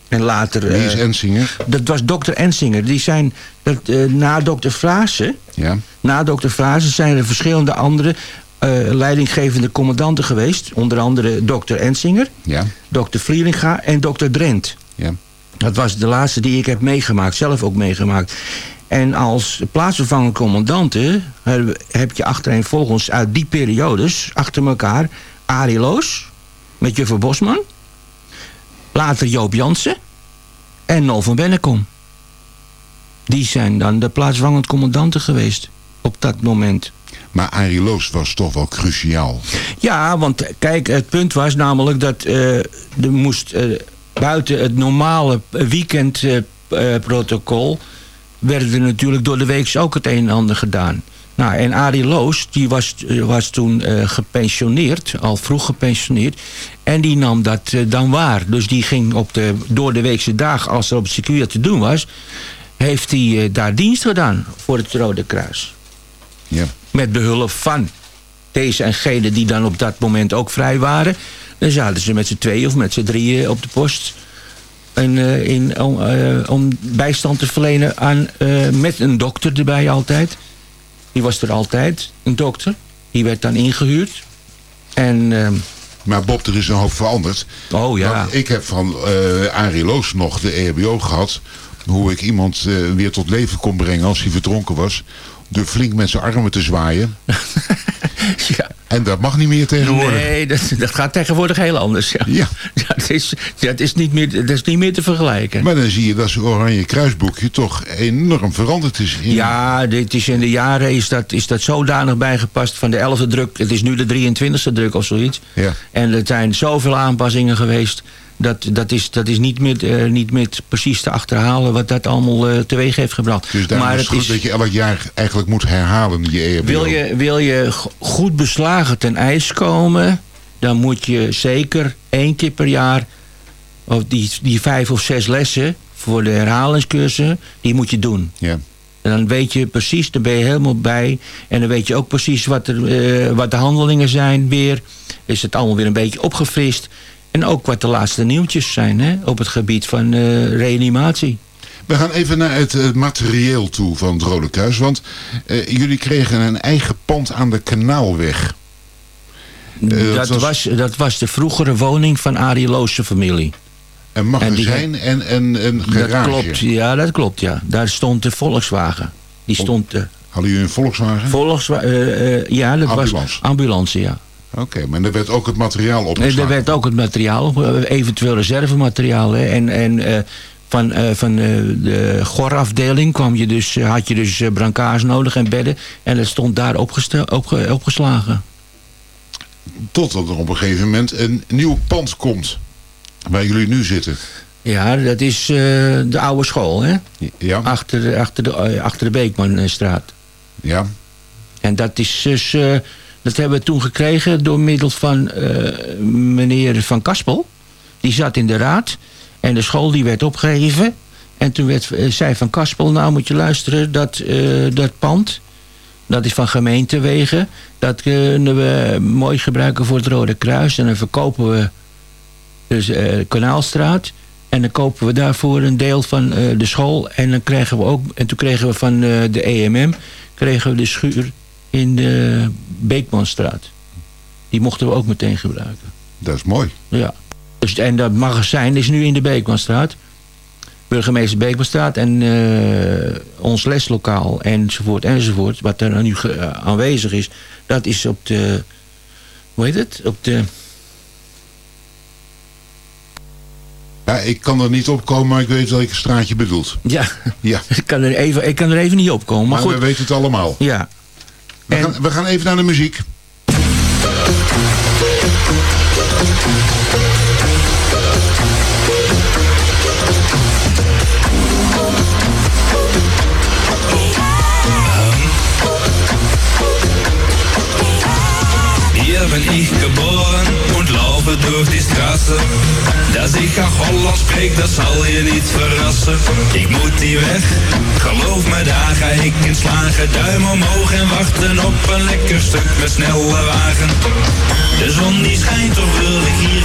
En later... Wie is Ensinger? Dat was dokter Ensinger. Die zijn, dat, na dokter Frazen... Ja. Na dokter Frazen zijn er verschillende andere eh, leidinggevende commandanten geweest. Onder andere dokter Ensinger, Ja. dokter Vlieringa en dokter Drent. Ja. Dat was de laatste die ik heb meegemaakt, zelf ook meegemaakt. En als plaatsvervangend commandanten heb- je achtereenvolgens uit die periodes achter elkaar Arie Loos met Juffer Bosman. Later Joop Jansen en Nol van Bennekom. Die zijn dan de plaatsvervangend commandanten geweest op dat moment. Maar Arie Loos was toch wel cruciaal. Ja, want kijk, het punt was namelijk dat eh, er moest eh, buiten het normale weekendprotocol werden er natuurlijk door de week ook het een en ander gedaan. Nou, en Arie Loos, die was, eh, was toen eh, gepensioneerd, al vroeg gepensioneerd. En die nam dat eh, dan waar. Dus die ging op de door de weekse dagen, als er op het circuit te doen was... heeft hij eh, daar dienst gedaan voor het Rode Kruis. Ja. Met behulp van deze en gene die dan op dat moment ook vrij waren. Dan zaten ze met z'n tweeën of met z'n drieën op de post. En, eh, in, om, eh, om bijstand te verlenen aan, eh, met een dokter erbij altijd. Die was er altijd, een dokter. Die werd dan ingehuurd. En, ehm, Maar Bob, er is een hoop veranderd. Oh ja. Want ik heb van eh Arie Loos nog de EHBO gehad. Hoe ik iemand weer tot leven kon brengen als hij verdronken was. Door flink met zijn armen te zwaaien. En dat mag niet meer tegenwoordig. Nee, dat, dat gaat tegenwoordig heel anders. Ja. Ja. dat, is, dat, is niet meer, dat is niet meer te vergelijken. Maar dan zie je dat zo'n oranje kruisboekje toch enorm veranderd is. In... Ja, dit is in de jaren is dat, is dat zodanig bijgepast van de 11e druk. Het is nu de 23e druk of zoiets. Ja. En er zijn zoveel aanpassingen geweest. Dat, dat, is, dat is niet meer, eh, niet meer precies te achterhalen wat dat allemaal eh, teweeg heeft gebracht. Dus maar is het goed dat je elk jaar eigenlijk moet herhalen, die E EHBO. Wil je, wil je go- goed beslagen ten ijs komen, dan moet je zeker één keer per jaar, of die, die vijf of zes lessen voor de herhalingscursussen, die moet je doen. Ja. En dan weet je precies, dan ben je helemaal bij. En dan weet je ook precies wat, er, eh, wat de handelingen zijn weer. Is het allemaal weer een beetje opgefrist. En ook wat de laatste nieuwtjes zijn hè, op het gebied van eh, reanimatie. We gaan even naar het materieel toe van het Rode Kruis. Want eh, jullie kregen een eigen pand aan de Kanaalweg. Eh, dat, was... dat was de vroegere woning van Arie Loos'se familie. Een magazijn en, en een garage. Dat klopt, ja, dat klopt, ja. Daar stond de Volkswagen. Die stond... de Hadden jullie een Volkswagen? Volkswagen, ja, dat Ambulance. was ambulance, ja. Oké, maar er werd ook het materiaal Nee, opgeslagen. er werd ook het materiaal, eh, eventueel reservemateriaal. Hè. En, en eh, van, eh, van de gorafdeling kwam je dus, had je dus brancards nodig en bedden. En dat stond daar opge- opgeslagen. Totdat er op een gegeven moment een nieuw pand komt. Waar jullie nu zitten. Ja, dat is de oude school, hè? Ja. Achter, achter, de, achter de Beekmanstraat. Ja. En dat is dus... dat hebben we toen gekregen door middel van eh, meneer Van Kaspel. Die zat in de raad. En de school die werd opgegeven. En toen werd, eh, zei Van Kaspel, nou moet je luisteren, dat, eh, dat pand... Dat is van gemeentewegen. Dat kunnen we mooi gebruiken voor het Rode Kruis. En dan verkopen we dus Kanaalstraat. En dan kopen we daarvoor een deel van de school. En, dan krijgen we ook, en toen kregen we van de EMM kregen we de schuur in de Beekmanstraat. Die mochten we ook meteen gebruiken. Dat is mooi. Ja. Dus, en dat magazijn is nu in de Beekmanstraat. Burgemeester Beekmanstraat en eh, ons leslokaal enzovoort enzovoort. Wat er nu eh, aanwezig is, dat is op de... Hoe heet het? Op de... Ja, ik kan er niet op komen, maar ik weet welke straat je bedoelt. Ja, Ja. ik, kan er even, ik kan er even niet op komen. Maar, Maar, goed, we weten het allemaal. ja. We, gaan, we gaan even naar de muziek. Hier bin ich geboren und laufe durch die Dass ich auch Holland spreek, dat zal je niet verrassen. Ik moet die weg, geloof me, daar ga ik in slagen. Duim omhoog en wachten op een lekker stuk met snelle wagen. De zon die schijnt, toch wil ik hier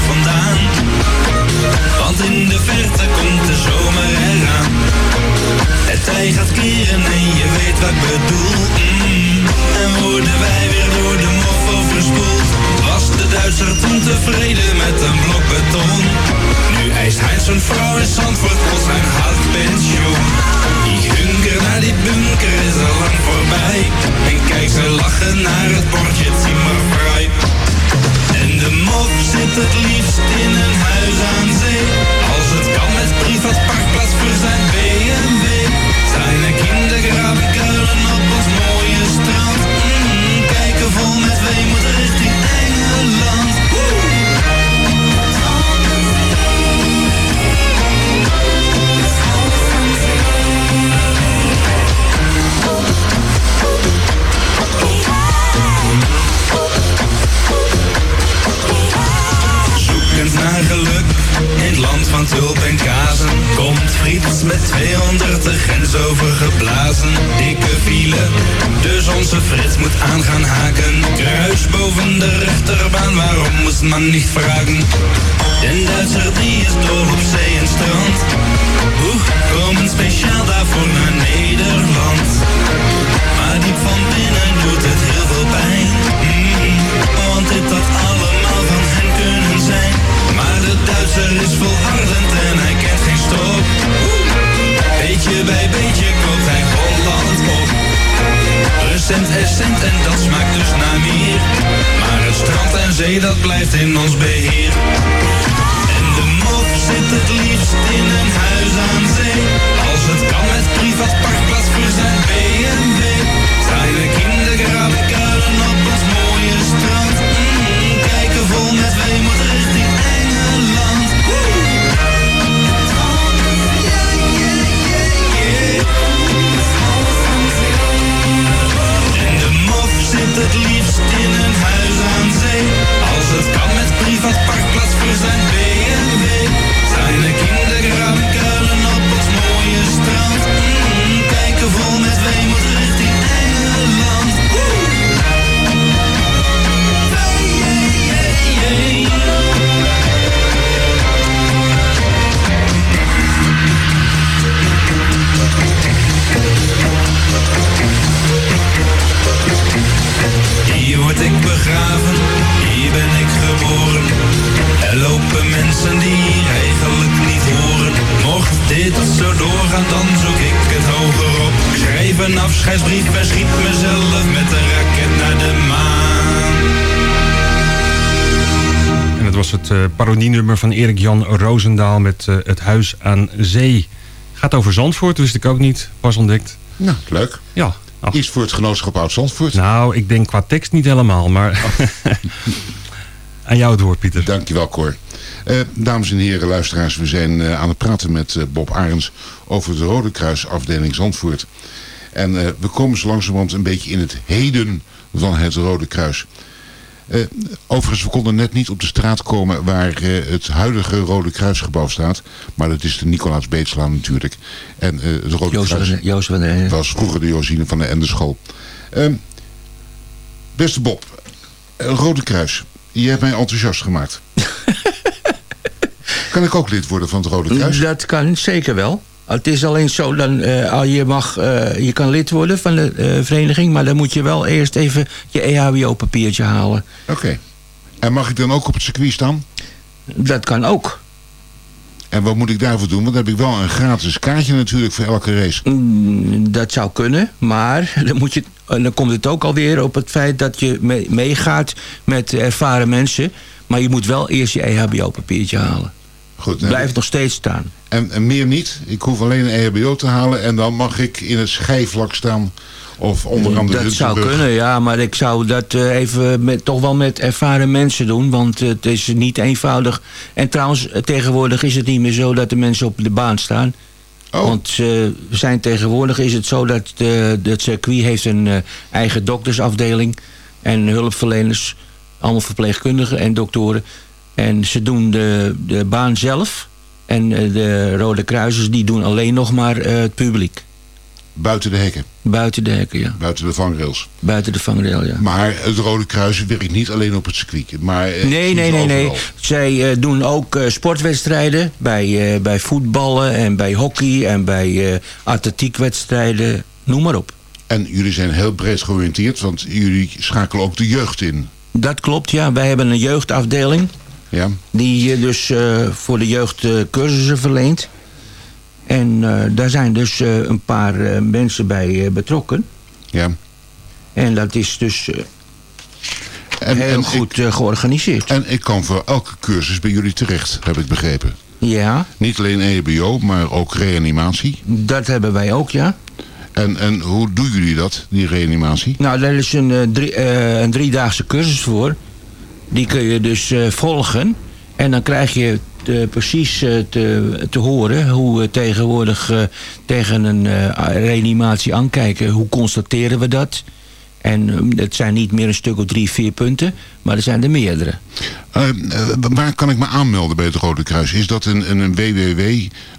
van Erik Jan Roosendaal met eh, Het Huis aan Zee. Gaat over Zandvoort, wist ik ook niet. Pas ontdekt. Nou, leuk. Ja. Iets voor het genootschap Oud-Zandvoort. Nou, ik denk qua tekst niet helemaal, maar... aan jou het woord, Pieter. Dankjewel, Cor. Eh, dames en heren, luisteraars, we zijn eh, aan het praten met Bob Arends over de Rode Kruis afdeling Zandvoort. En we komen zo langzamerhand een beetje in het heden van het Rode Kruis. Eh, overigens, we konden net niet op de straat komen waar eh, het huidige Rode Kruisgebouw staat. Maar dat is de Nicolaas Beetslaan natuurlijk. En eh, het Rode Jozef Kruis Jozef van de was vroeger de Josine van de Endeschool. Ehm beste Bob, Rode Kruis, je hebt mij enthousiast gemaakt. kan ik ook lid worden van het Rode Kruis? Dat kan zeker wel. Het is alleen zo, dan, eh, je, mag, eh, je kan lid worden van de eh, vereniging... maar dan moet je wel eerst even je EHBO-papiertje halen. Oké. En mag ik dan ook op het circuit staan? Dat kan ook. En wat moet ik daarvoor doen? Want dan heb ik wel een gratis kaartje natuurlijk voor elke race. Mm, dat zou kunnen, maar dan, moet je, en dan komt het ook alweer op het feit dat je mee- meegaat met ervaren mensen. Maar je moet wel eerst je EHBO-papiertje halen. Goed, hè? Blijft nog steeds staan. En, en meer niet. Ik hoef alleen een EHBO te halen en dan mag ik in het schijfvlak staan. Of onder andere Dat zou kunnen, ja, maar ik zou dat eh, even met, toch wel met ervaren mensen doen, want het is niet eenvoudig. En trouwens, tegenwoordig is het niet meer zo dat de mensen op de baan staan. Oh. Want we zijn tegenwoordig is het zo dat de, het circuit heeft een eh, eigen doktersafdeling en hulpverleners, allemaal verpleegkundigen en doktoren. En ze doen de, de baan zelf. En eh, de Rode Kruisers die doen alleen nog maar eh, het publiek. Buiten de hekken. Buiten de hekken, ja. Buiten de vangrails. Buiten de vangrail, ja. Maar het Rode Kruis werkt niet alleen op het circuit. Maar, eh, Nee, nee, nee, nee. Zij doen ook sportwedstrijden bij, bij voetballen en bij hockey en bij atletiekwedstrijden. Noem maar op. En jullie zijn heel breed georiënteerd, want jullie schakelen ook de jeugd in. Dat klopt, ja. Wij hebben een jeugdafdeling. Ja. Die dus eh, voor de jeugd eh, cursussen verleent. En eh, daar zijn dus een paar mensen bij betrokken. Ja. En dat is dus En, heel en goed georganiseerd. En ik kan voor elke cursus bij jullie terecht, heb ik begrepen. Ja, Niet alleen E EHBO, maar ook reanimatie. dat hebben wij ook, ja. En, en hoe doen jullie dat, die reanimatie? Nou, daar is een, drie, eh, een driedaagse cursus voor. Die kun je dus eh, volgen. En dan krijg je te- precies eh, te, te horen hoe we tegenwoordig eh, tegen een eh, reanimatie aankijken. Hoe constateren we dat? En eh, het zijn niet meer een stuk of drie, vier punten, maar er zijn er meerdere. Eh, eh, waar kan ik me aanmelden bij het Rode Kruis? Is dat een, een, een WWW,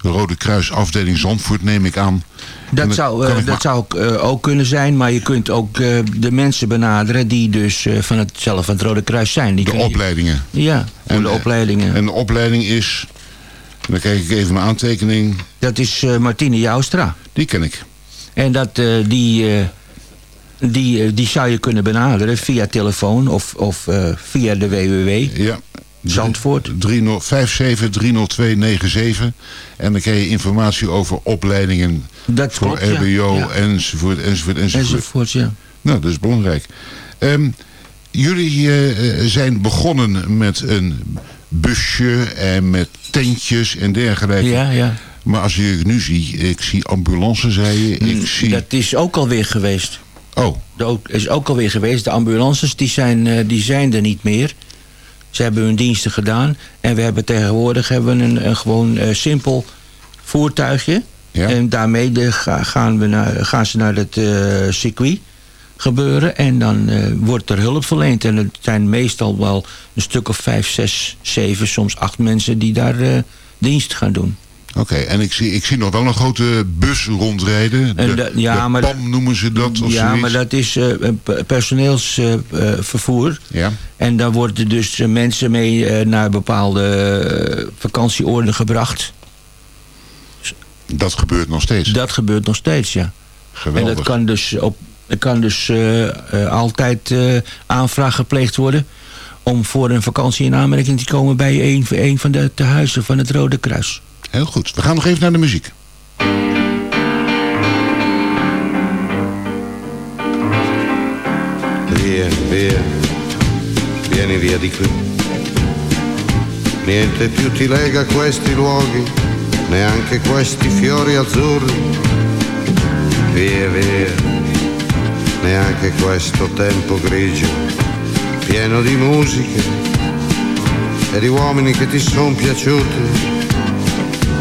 Rode Kruis afdeling Zandvoort, neem ik aan? En Dat zou, eh, dat zou ook, eh, ook kunnen zijn, maar je kunt ook de mensen benaderen die dus van het, zelf van het Rode Kruis zijn. Die De je- opleidingen. Ja, voor de opleidingen. En de opleiding is, dan kijk ik even mijn aantekening, Dat is Martine Joustra. die ken ik. En dat, die, die, eh, die zou je kunnen benaderen via telefoon of, of eh, via de www. Ja. Zandvoort. 57-302-97. En dan krijg je informatie over opleidingen Dat voor klopt. RBO Ja. enzovoort, enzovoort, enzovoort. Enzovoort, ja. Nou, dat is belangrijk. Ehm, jullie eh, zijn begonnen met een busje en met tentjes en dergelijke. Ja, ja. Maar als je nu ziet, ik zie ambulances, zei je. Ik zie... Dat is ook alweer geweest. Oh. Dat is ook alweer geweest. De ambulances die zijn, eh, die zijn er niet meer. Ze hebben hun diensten gedaan. En we hebben tegenwoordig hebben we een, een gewoon eh, simpel voertuigje. En daarmee de, gaan, we naar, gaan ze naar het eh, circuit gebeuren. En dan wordt er hulp verleend. En het zijn meestal wel een stuk of vijf, zes, zeven, soms acht mensen die daar dienst gaan doen. Oké, en ik zie, ik zie nog wel een grote bus rondrijden. En De, ja, de maar PAM noemen ze dat of ja, zoiets. maar dat is pe- personeelsvervoer. Ja. En daar worden dus eh, mensen mee naar bepaalde vakantieoorden gebracht. Dat gebeurt nog steeds? Dat gebeurt nog steeds, ja. Geweldig. En dat kan dus, op, kan dus altijd aanvraag gepleegd worden... om voor een vakantie in aanmerking te komen bij een, een van de tehuizen van het Rode Kruis. Heel goed. We gaan nog even naar de muziek. Via, via, vieni via di qui. Niente più ti lega questi luoghi, neanche questi fiori azzurri. Via, via, neanche questo tempo grigio, pieno di musiche e di uomini che ti son piaciuti.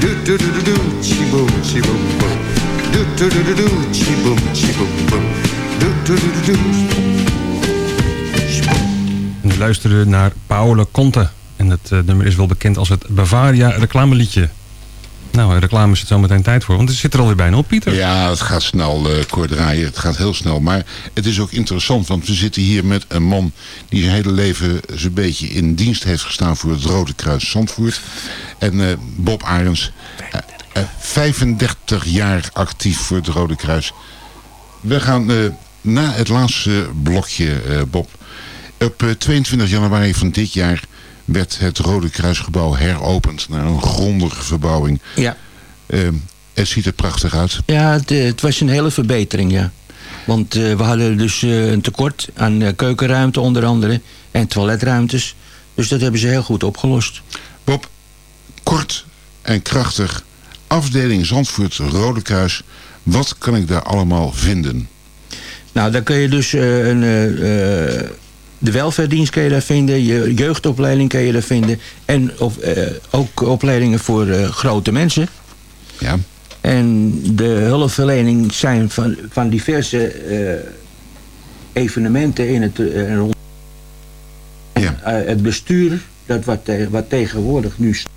Do do do do do, chi boom, chi boom boom. Do do do do do, chi boom, chi boom boom. Do do do do do. En we luisteren naar Paolo Conte. En het eh, nummer is wel bekend als het Bavaria reclameliedje. Nou, reclame is het zo meteen tijd voor. Want het zit er alweer bijna op, Pieter. Ja, het gaat snel, eh Cor draaien. Het gaat heel snel. Maar het is ook interessant, want we zitten hier met een man... die zijn hele leven zo'n beetje in dienst heeft gestaan... voor het Rode Kruis Zandvoort. En eh, Bob Arends, eh, eh, 35 jaar actief voor het Rode Kruis. We gaan eh, na het laatste blokje, eh, Bob. Op eh, 22 januari van dit jaar werd het Rode Kruisgebouw heropend... naar een grondige verbouwing. Ja. Ehm, het ziet er prachtig uit. Ja, het, eh, het was een hele verbetering, ja. Want eh, we hadden dus eh, een tekort aan eh, keukenruimte onder andere en toiletruimtes. Dus dat hebben ze heel goed opgelost. Bob, kort en krachtig. Afdeling Zandvoort Rode Kruis. Wat kan ik daar allemaal vinden? Nou, daar kun je dus eh, een, eh, eh, de welverdienst kun je daar vinden, je jeugdopleiding kun je daar vinden en of, ook opleidingen voor grote mensen. Ja. En de hulpverlening zijn van, van diverse evenementen in het rond. Eh, het bestuur, dat wat, wat tegenwoordig nu staat.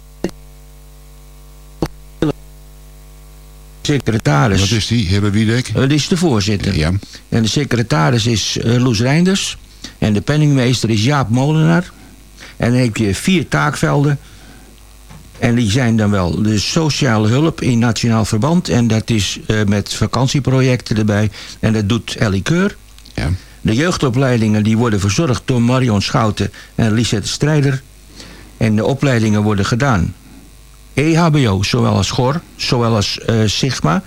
Secretaris. Wat is die, Hille Wiedek? Dat is de voorzitter. Ja. En de secretaris is eh, Loes Reinders. En de penningmeester is Jaap Molenaar. En dan heb je vier taakvelden. En die zijn dan wel de sociale hulp in nationaal verband. En dat is eh, met vakantieprojecten erbij. En dat doet Ellie Keur. Ja. De jeugdopleidingen die worden verzorgd door Marion Schouten en Lisette Strijder. En de opleidingen worden gedaan. EHBO, zowel als GOR, zowel als eh, Sigma.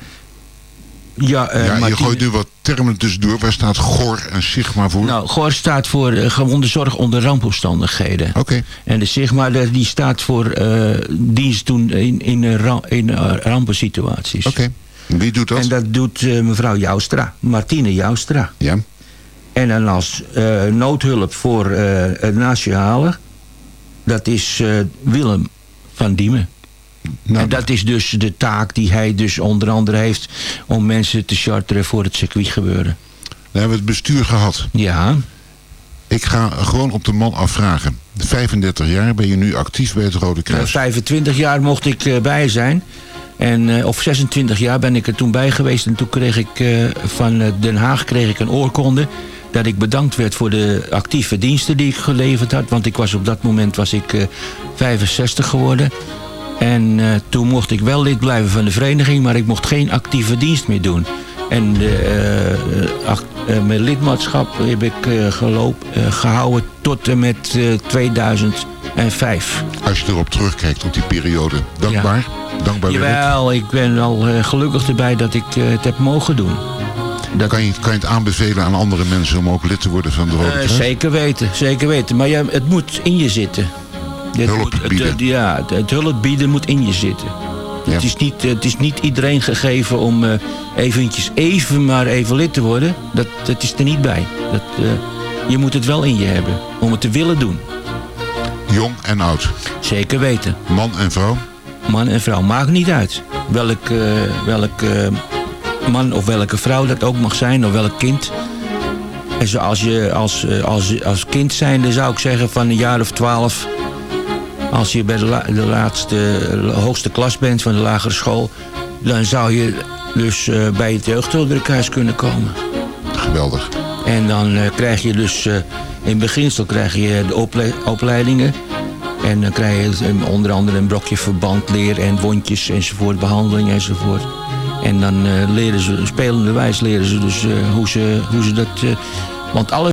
Ja, eh, ja, je Martine- gooit nu wat termen tussendoor. Waar staat GOR en Sigma voor? Nou, GOR staat voor uh, gewonde zorg onder rampomstandigheden. Oké. En de Sigma die staat voor eh, dienst doen in, in, eh, in eh, rampensituaties. Oké. Wie doet dat? En dat doet eh, mevrouw Joustra, Martine Joustra. Ja. En dan als eh, noodhulp voor eh, het nationale, dat is eh, Willem van Diemen. Nou, en dat is dus de taak die hij dus onder andere heeft om mensen te charteren voor het circuit gebeuren. Dan hebben we het bestuur gehad. Ja. Ik ga gewoon op de man afvragen. 35 jaar ben je nu actief bij het Rode Kruis. 25 jaar mocht ik eh, bij zijn. En, eh, of 26 jaar ben ik er toen bij geweest. En toen kreeg ik eh, van Den Haag kreeg ik een oorkonde. Dat ik bedankt werd voor de actieve diensten die ik geleverd had. Want ik was op dat moment was ik eh, 65 geworden. En eh, toen mocht ik wel lid blijven van de vereniging. Maar ik mocht geen actieve dienst meer doen. En eh, eh, mijn lidmaatschap heb ik eh, geloop, eh, gehouden tot en met eh, 2005. Als je erop terugkijkt op die periode. Dankbaar? Dankbaar werk? Jawel, ik ben al gelukkig erbij dat ik het heb mogen doen. Kan, je, kan je het aanbevelen aan andere mensen om ook lid te worden van de Rode Kruis? zeker weten, zeker weten. Maar ja, het moet in je zitten. Het Hulp het, bieden. eh, ja, het, het hulp bieden moet in je zitten. Het, is niet, het is niet iedereen gegeven om eh, eventjes even maar even lid te worden. Dat, dat is er niet bij. Dat, eh, je moet het wel in je hebben om het te willen doen. Jong en oud. Zeker weten. Man en vrouw? Man en vrouw, maakt niet uit. Welk, eh, welk eh, man of welke vrouw dat ook mag zijn, of welk kind. En zoals je als, eh, als, als kind zijnde zou ik zeggen van een jaar of twaalf... als je bij de, la- de laatste, hoogste klas bent van de lagere school... dan zou je dus eh, bij het jeugdhulpdrukhuis kunnen komen. Geweldig. En dan eh, krijg je dus, eh, in beginsel krijg je de ople- opleidingen. En dan krijg je onder andere een brokje verbandleer en wondjes enzovoort, behandeling enzovoort. En dan leren ze, spelende wijs leren ze dus hoe, ze, hoe ze dat... want alle...